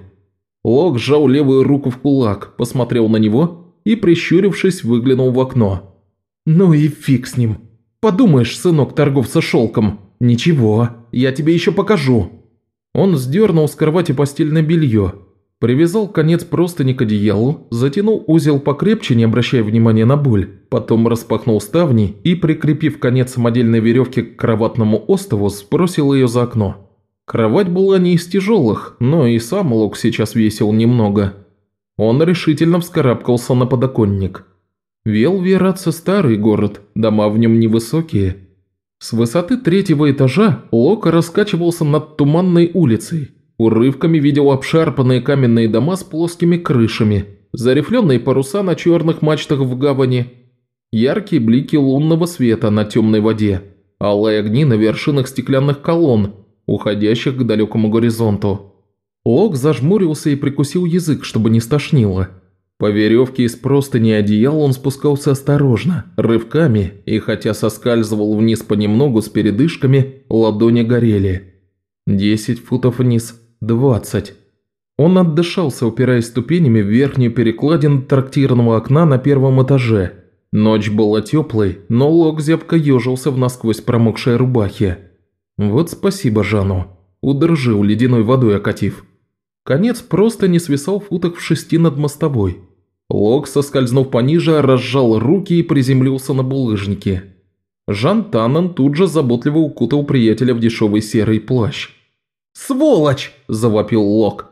Speaker 1: Лок сжал левую руку в кулак, посмотрел на него и, прищурившись, выглянул в окно. «Ну и фиг с ним. Подумаешь, сынок торговца шелком. Ничего, я тебе еще покажу». Он сдернул с кровати постельное белье, привязал конец простыни к одеялу, затянул узел покрепче, не обращая внимания на боль, потом распахнул ставни и, прикрепив конец самодельной веревки к кроватному остову, сбросил ее за окно. Кровать была не из тяжелых, но и сам Лук сейчас весил немного. Он решительно вскарабкался на подоконник. Велвераца – старый город, дома в нем невысокие. С высоты третьего этажа Лока раскачивался над туманной улицей. Урывками видел обшарпанные каменные дома с плоскими крышами, зарифленные паруса на черных мачтах в гавани, яркие блики лунного света на темной воде, алые огни на вершинах стеклянных колонн, уходящих к далекому горизонту. Лок зажмурился и прикусил язык, чтобы не стошнило. По веревке из простыни одеял он спускался осторожно, рывками, и хотя соскальзывал вниз понемногу с передышками, ладони горели. Десять футов вниз, двадцать. Он отдышался, упираясь ступенями в верхнюю перекладину трактирного окна на первом этаже. Ночь была теплой, но Лок зябко ежился в насквозь промокшей рубахе. Вот спасибо Жану. Удержил ледяной водой окатив. Конец просто не свисал в футах в шести над мостовой. Лок, соскользнув пониже, разжал руки и приземлился на булыжнике. Жан Таннен тут же заботливо укутал приятеля в дешевый серый плащ. «Сволочь!» – завопил Лок.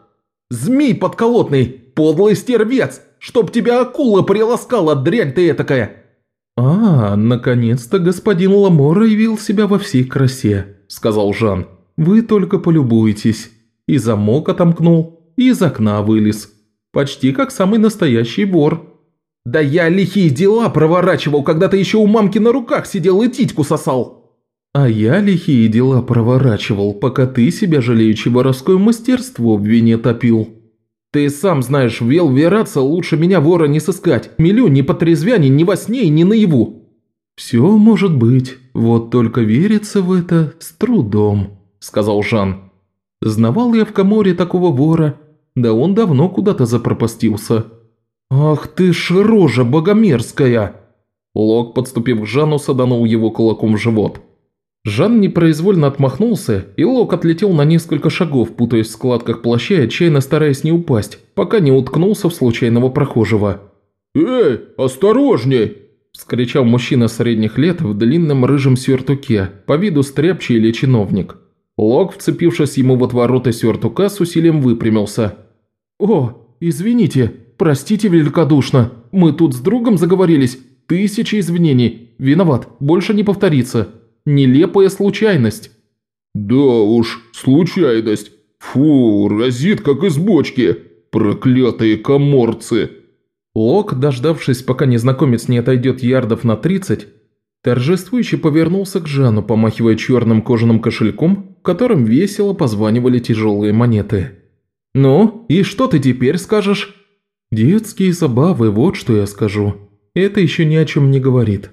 Speaker 1: «Змей подколотный! Подлый стервец! Чтоб тебя акула приласкала, дрянь ты этакая!» «А, наконец-то господин Ламора явил себя во всей красе», – сказал Жан. «Вы только полюбуйтесь. И замок отомкнул, и из окна вылез. Почти как самый настоящий вор». «Да я лихие дела проворачивал, когда ты еще у мамки на руках сидел и титьку сосал!» «А я лихие дела проворачивал, пока ты себя жалеючи воровское мастерство в вине топил». «Ты сам знаешь, вел вераться лучше меня вора не сыскать. Милю ни по трезвяне, ни во сне и ни наяву».
Speaker 2: «Все может быть, вот только верится в это с трудом», – сказал Жан. «Знавал я в Каморе такого вора, да он давно куда-то запропастился».
Speaker 1: «Ах ты ж рожа богомерзкая!» Лок, подступив к Жану, саданул его кулаком в живот. Жан непроизвольно отмахнулся, и Лок отлетел на несколько шагов, путаясь в складках плаща и отчаянно стараясь не упасть, пока не уткнулся в случайного прохожего.
Speaker 2: «Эй, осторожней!» – вскричал мужчина средних лет в длинном рыжем сюртуке, по виду стряпчий или чиновник.
Speaker 1: Лок, вцепившись ему в отвороты сюртука, с усилием выпрямился.
Speaker 2: «О, извините, простите великодушно, мы тут с другом заговорились, тысячи извинений, виноват, больше не повторится». Нелепая случайность». «Да уж, случайность. Фу, разит как из бочки. Проклятые коморцы!»
Speaker 1: Лок, дождавшись, пока незнакомец не отойдет ярдов на тридцать, торжествующе повернулся к Жану, помахивая черным кожаным кошельком, в котором весело позванивали тяжелые монеты. «Ну, и что ты теперь скажешь?»
Speaker 2: «Детские забавы, вот что я скажу. Это еще ни о чем не говорит».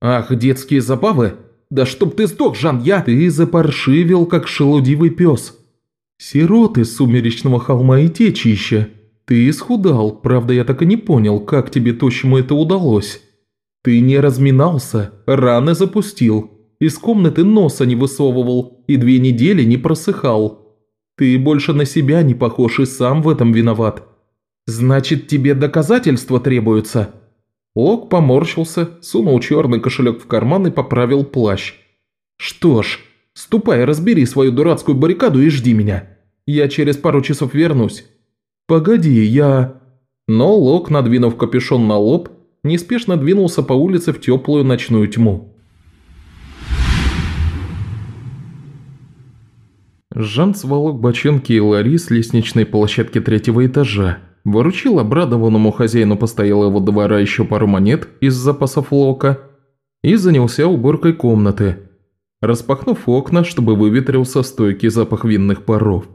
Speaker 1: «Ах, детские забавы? Да чтоб ты сдох, Жан, я...»
Speaker 2: «Ты запаршивил, как шелудивый пес. Сироты с сумеречного холма и течища. Ты исхудал, правда я так и не понял, как тебе тощему это удалось. Ты не разминался, раны запустил, из комнаты носа не высовывал и две недели не просыхал. Ты больше на себя не похож и сам в этом виноват.
Speaker 1: Значит, тебе доказательства требуются?» Лок поморщился, сунул черный кошелек в карман и поправил плащ. «Что ж, ступай, разбери свою дурацкую баррикаду и жди меня. Я через пару часов вернусь».
Speaker 2: «Погоди, я...»
Speaker 1: Но Лок, надвинув капюшон на лоб, неспешно двинулся по улице в теплую ночную тьму. Жан сволок бочонки и лари с лестничной площадки третьего этажа выручил обрадованному хозяину постоялого двора еще пару монет из запасов лока и занялся уборкой комнаты, распахнув окна, чтобы выветрился стойкий запах винных паров.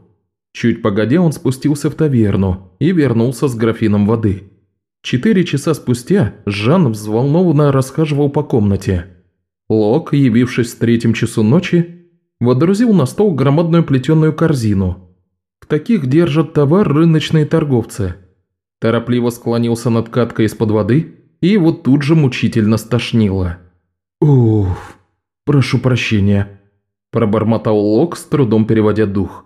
Speaker 1: Чуть погодя он спустился в таверну и вернулся с графином воды. Четыре часа спустя Жан взволнованно расхаживал по комнате. Лок, явившись в третьем часу ночи, водрузил на стол громадную плетеную корзину. В таких держат товар рыночные торговцы – торопливо склонился над каткой из-под воды, и его тут же мучительно стошнило.
Speaker 2: «Уф, прошу прощения», – пробормотал Лок, с трудом переводя дух.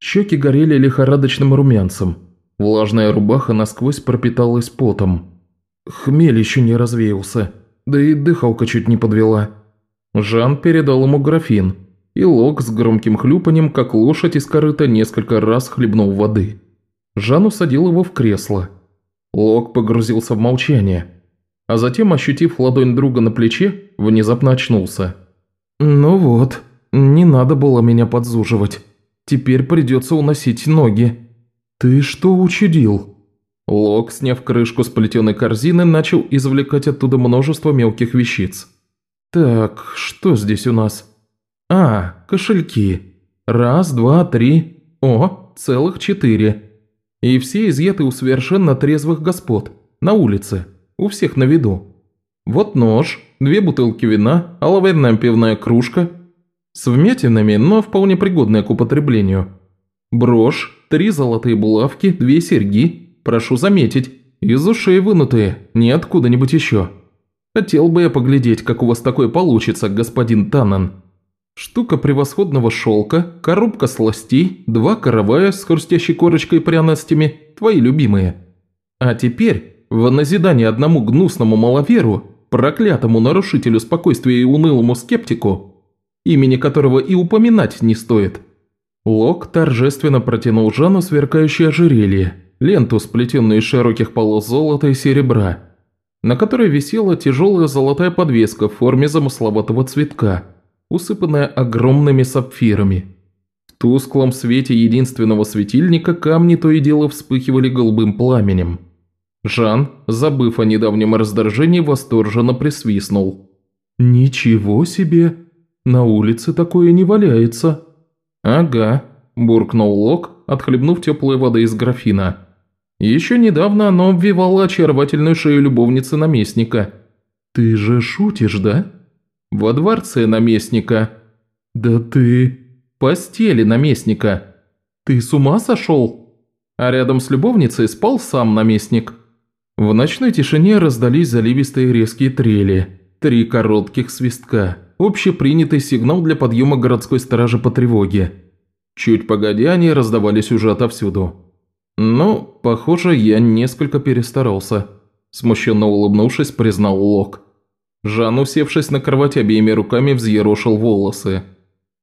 Speaker 2: Щеки горели лихорадочным румянцем, влажная рубаха насквозь пропиталась потом. Хмель еще не развеялся, да и дыхалка чуть не подвела.
Speaker 1: Жан передал ему графин, и Лок с громким хлюпанием, как лошадь из корыта, несколько раз хлебнул воды. Жан усадил его в кресло. Лок погрузился в молчание, а затем, ощутив ладонь друга на плече, внезапно очнулся.
Speaker 2: «Ну вот, не надо было меня подзуживать. Теперь придется уносить ноги. Ты что учудил?»
Speaker 1: Лок, сняв крышку с плетеной корзины, начал извлекать оттуда множество мелких вещиц.
Speaker 2: «Так, что здесь у нас?» «А, кошельки. Раз, два, три. О, целых четыре.
Speaker 1: И все изъяты у совершенно трезвых господ, на улице, у всех на виду. Вот нож, две бутылки вина, оловянная пивная кружка. С вмятинами, но вполне пригодная к употреблению. Брошь, три золотые булавки, две серьги, прошу заметить, из ушей вынутые, не откуда-нибудь еще. Хотел бы я поглядеть, как у вас такое получится, господин Таннен. Штука превосходного шелка, коробка сластей, два каравая с хрустящей корочкой и пряностями, твои любимые. А теперь, в назидание одному гнусному маловеру, проклятому нарушителю спокойствия и унылому скептику, имени которого и упоминать не стоит. Лок торжественно протянул Жану сверкающее ожерелье, ленту, сплетенную из широких полос золота и серебра, на которой висела тяжелая золотая подвеска в форме замысловатого цветка – усыпанная огромными сапфирами. В тусклом свете единственного светильника камни то и дело вспыхивали голубым пламенем. Жан, забыв о недавнем раздражении, восторженно присвистнул. «Ничего себе! На улице такое не валяется!» «Ага», – буркнул Лок, отхлебнув теплой воды из графина. «Еще недавно оно обвивало очаровательную шею любовницы наместника». «Ты же шутишь, да?» Во дворце наместника. Да ты... Постели наместника. Ты с ума сошел? А рядом с любовницей спал сам наместник. В ночной тишине раздались заливистые резкие трели. Три коротких свистка. Общепринятый сигнал для подъема городской стражи по тревоге. Чуть погодя, они раздавались уже отовсюду. «Ну, похоже, я несколько перестарался», – смущенно улыбнувшись, признал Лок. Жан, усевшись на кровать, обеими руками взъерошил волосы.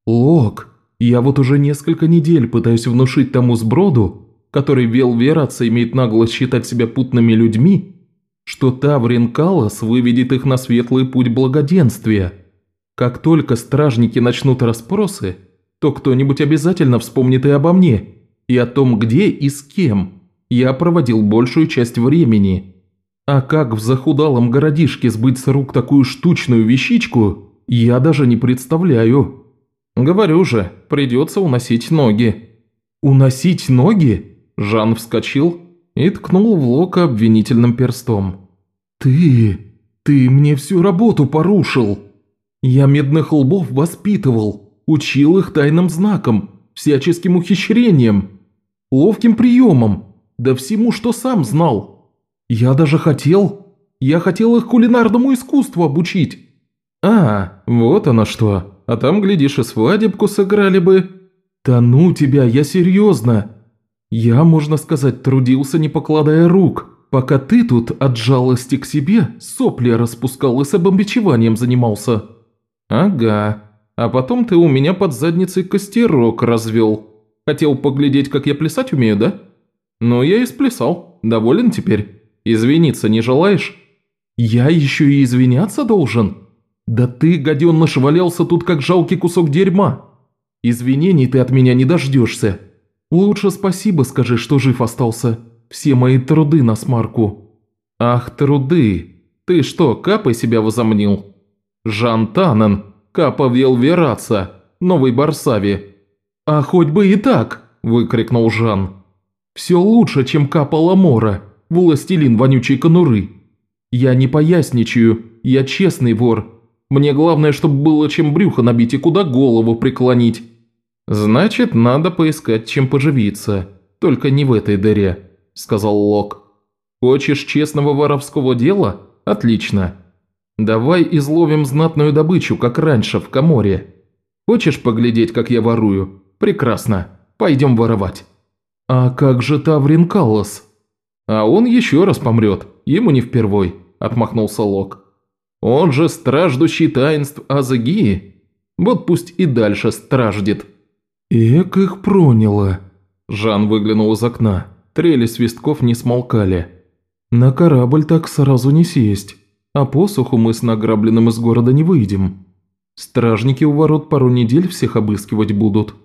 Speaker 1: «Лок, я вот уже несколько недель пытаюсь внушить тому сброду, который вел Вераца имеет наглость считать себя путными людьми, что Таврин Калас выведет их на светлый путь благоденствия. Как только стражники начнут расспросы, то кто-нибудь обязательно вспомнит и обо мне, и о том, где и с кем я проводил большую часть времени». А как в захудалом городишке сбыть с рук такую штучную вещичку, я даже не представляю. Говорю же, придется уносить ноги. Уносить ноги? Жан вскочил и ткнул в Лока обвинительным перстом. «Ты... ты мне всю работу порушил. Я медных лбов воспитывал, учил их тайным знаком, всяческим ухищрением, ловким приемом, да всему, что сам знал». «Я даже хотел... Я хотел их кулинарному искусству обучить». «А, вот оно что. А там, глядишь, и свадебку сыграли бы». «Да ну тебя, я серьезно. Я, можно сказать, трудился, не покладая рук, пока ты тут от жалости к себе сопли распускал и с обомбичеванием занимался». «Ага. А потом ты у меня под задницей костерок развел. Хотел поглядеть, как я плясать умею, да? Ну, я и сплясал. Доволен теперь?» Извиниться не желаешь?» «Я еще и извиняться должен? Да ты, гаденыш, валялся тут как жалкий кусок дерьма. Извинений ты от меня не дождешься. Лучше спасибо скажи, что жив остался. Все мои труды на смарку». «Ах, труды! Ты что, Капой себя возомнил?» «Жан Танен, Капа Велвераца, Новый Барсави». «А хоть бы и так!» – выкрикнул Жан. «Все лучше, чем Капа Ламора властелин вонючей конуры. Я не поясничаю, я честный вор. Мне главное, чтобы было чем брюхо набить и куда голову преклонить. Значит, надо поискать, чем поживиться. Только не в этой дыре», – сказал Лок. «Хочешь честного воровского дела? Отлично. Давай изловим знатную добычу, как раньше, в Каморе. Хочешь поглядеть, как я ворую? Прекрасно. Пойдем воровать». «А как же Таврин Каллас?» «А он еще раз помрет, ему не впервой», – отмахнулся Лок. «Он же страждущий таинств Азагии. Вот пусть и дальше страждет». «Эк их проняло», – Жан выглянул из окна. Трели свистков не смолкали. «На корабль так сразу не сесть, а посуху мы с награбленным из города не выйдем. Стражники у ворот пару недель всех обыскивать будут».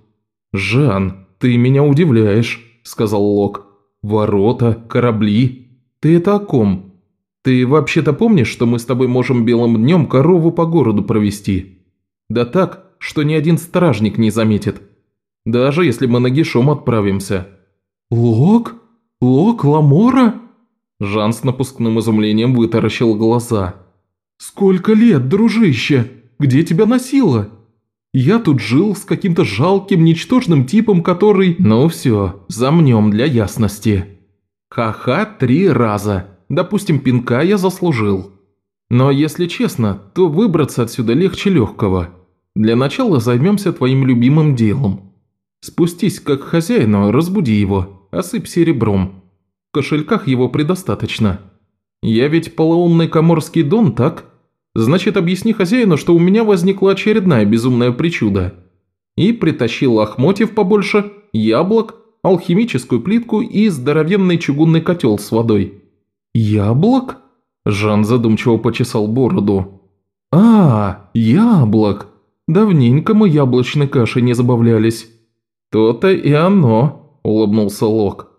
Speaker 1: «Жан, ты меня удивляешь», – сказал Лок. Ворота, корабли. Ты это о ком? Ты вообще-то помнишь, что мы с тобой можем белым днем корову по городу провести? Да так, что ни один стражник не заметит. Даже если мы нагишом отправимся». «Лок? Лок Ламора?» Жан с напускным изумлением вытаращил глаза. «Сколько лет, дружище? Где тебя носило? Я тут жил с каким-то жалким, ничтожным типом, который...» «Ну все, замнем для ясности. Ха-ха три раза. Допустим, пинка я заслужил. Но если честно, то выбраться отсюда легче легкого. Для начала займемся твоим любимым делом. Спустись как к хозяину, разбуди его, осыпь серебром. В кошельках его предостаточно. Я ведь полоумный коморский дон, так? Значит, объясни хозяину, что у меня возникла очередная безумная причуда. И притащил лохмотьев побольше, яблок, алхимическую плитку и здоровенный чугунный котел с водой. «Яблок?» Жан задумчиво почесал бороду. «А, яблок! Давненько мы яблочной кашей не забавлялись». «То-то и оно», – улыбнулся Лок.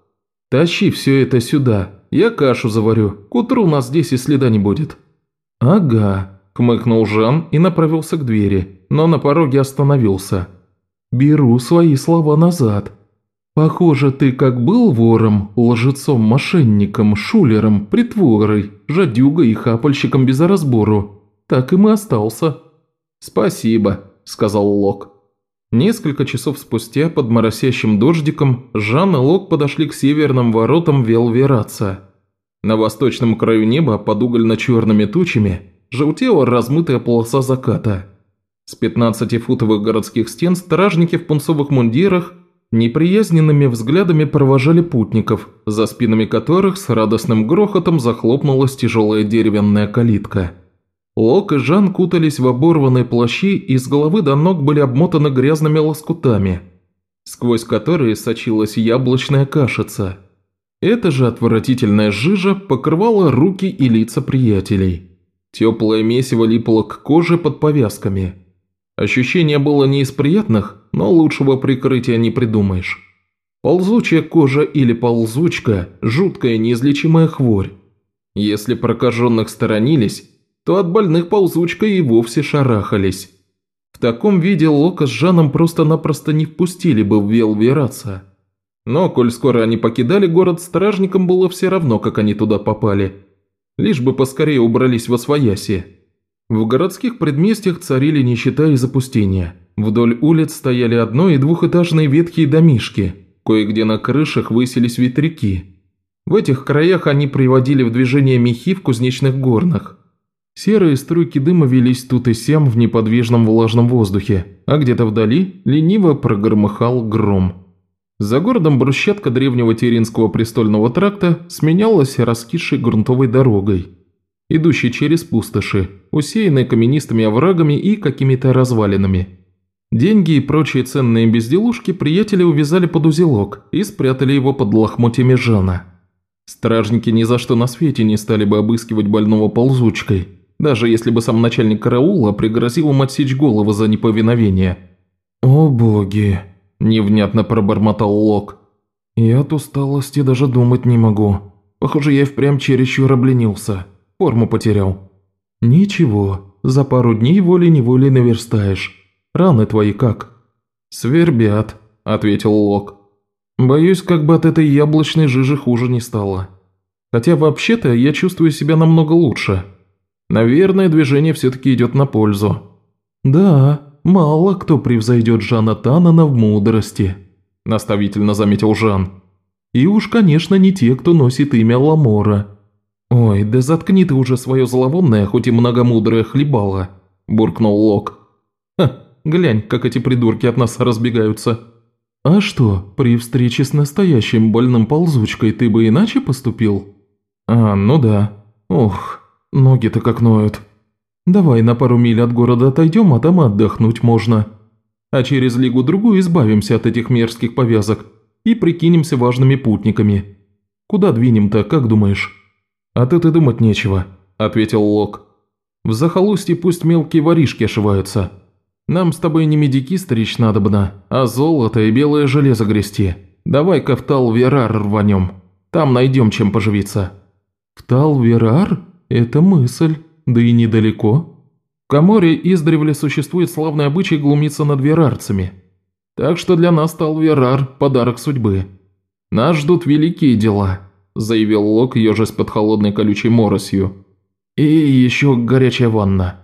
Speaker 1: «Тащи все это сюда, я кашу заварю, к утру нас здесь и следа не будет». «Ага», – хмыкнул Жан и направился к двери, но на пороге остановился. «Беру свои слова назад. Похоже, ты как был вором, лжецом, мошенником, шулером, притворой, жадюгой и хапальщиком без разбору, так и мы остался». «Спасибо», – сказал Лок. Несколько часов спустя, под моросящим дождиком, Жан и Лок подошли к северным воротам Велвераца. На восточном краю неба, под угольно-черными тучами, желтела размытая полоса заката. С 15-футовых городских стен стражники в пунцовых мундирах неприязненными взглядами провожали путников, за спинами которых с радостным грохотом захлопнулась тяжелая деревянная калитка. Лок и Жан кутались в оборванные плащи и с головы до ног были обмотаны грязными лоскутами, сквозь которые сочилась яблочная кашица. Эта же отвратительная жижа покрывала руки и лица приятелей. Теплое месиво липло к коже под повязками. Ощущение было не из приятных, но лучшего прикрытия не придумаешь. Ползучая кожа или ползучка – жуткая неизлечимая хворь. Если прокаженных сторонились, то от больных ползучкой и вовсе шарахались. В таком виде Лока с Жаном просто-напросто не впустили бы в Велвераца. Но, коль скоро они покидали город, стражникам было все равно, как они туда попали. Лишь бы поскорее убрались во свояси. В городских предместьях царили нищета и запустение. Вдоль улиц стояли одно- и двухэтажные ветхие домишки, кое-где на крышах высились ветряки. В этих краях они приводили в движение мехи в кузнечных горнах. Серые струйки дыма велись тут и сям в неподвижном влажном воздухе, а где-то вдали лениво прогромыхал гром. За городом брусчатка древнего Теринского престольного тракта сменялась раскисшей грунтовой дорогой, идущей через пустоши, усеянной каменистыми оврагами и какими-то развалинами. Деньги и прочие ценные безделушки приятели увязали под узелок и спрятали его под лохмотьями Жана. Стражники ни за что на свете не стали бы обыскивать больного ползучкой – даже если бы сам начальник караула пригрозил им отсечь голову за неповиновение. «О боги!» – невнятно пробормотал Лок. «Я от усталости даже думать не могу. Похоже, я впрямь чересчур обленился. Форму потерял». «Ничего, за пару дней волей-неволей наверстаешь. Раны твои как?» «Свербят», – ответил Лок. «Боюсь, как бы от этой яблочной жижи хуже не стало. Хотя вообще-то я чувствую себя намного лучше». Наверное, движение все-таки идет на пользу. Да, мало кто превзойдет Жана Танана в мудрости, наставительно заметил Жан. И уж, конечно, не те, кто носит имя Ламора. Ой, да заткни ты уже свое зловонное, хоть и многомудрое хлебало, буркнул Лок. Ха, глянь, как эти придурки от нас разбегаются. А что, при встрече с настоящим больным ползучкой ты бы иначе поступил? А, ну да. Ох, Ноги-то как ноют. Давай на пару миль от города отойдем, а там отдохнуть можно. А через лигу-другую избавимся от этих мерзких повязок и прикинемся важными путниками. Куда двинем-то, как думаешь?» «А тут и думать нечего», – ответил Лок. «В захолустье пусть мелкие воришки ошиваются. Нам с тобой не медики стричь надобно, а золото и белое железо грести. Давай-ка в Талверар рванем. Там найдем чем поживиться». «В Талверар?» «Это мысль, да и недалеко. В Каморе издревле существует славный обычай глумиться над верарцами. Так что для нас стал верар – подарок судьбы. Нас ждут великие дела», – заявил Лок, ежась под холодной колючей моросью. «И еще горячая ванна».